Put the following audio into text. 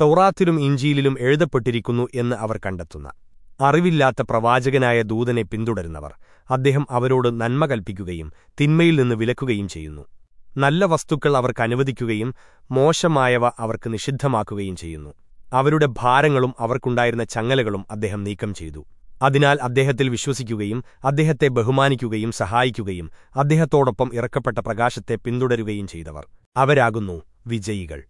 തൗറാത്തിലും ഇഞ്ചിയിലും എഴുതപ്പെട്ടിരിക്കുന്നു എന്ന് അവർ കണ്ടെത്തുന്ന. അറിവില്ലാത്ത പ്രവാചകനായ ദൂതനെ പിന്തുടരുന്നവർ അദ്ദേഹം അവരോട് നന്മ കൽപ്പിക്കുകയും തിന്മയിൽ നിന്ന് വിലക്കുകയും ചെയ്യുന്നു. നല്ല വസ്തുക്കൾ അവർക്ക് അനുവദിക്കുകയും മോശമായവ അവർക്ക് നിഷിദ്ധമാക്കുകയും ചെയ്യുന്നു. അവരുടെ ഭാരങ്ങളും അവർക്കുണ്ടായിരുന്ന ചങ്ങലകളും അദ്ദേഹം നീക്കം ചെയ്തു. അതിനാൽ അദ്ദേഹത്തിൽ വിശ്വസിക്കുകയും അദ്ദേഹത്തെ ബഹുമാനിക്കുകയും സഹായിക്കുകയും അദ്ദേഹത്തോടൊപ്പം ഇറക്കപ്പെട്ട പ്രകാശത്തെ പിന്തുടരുകയും ചെയ്തവർ. അവരാകുന്നു വിജയികൾ.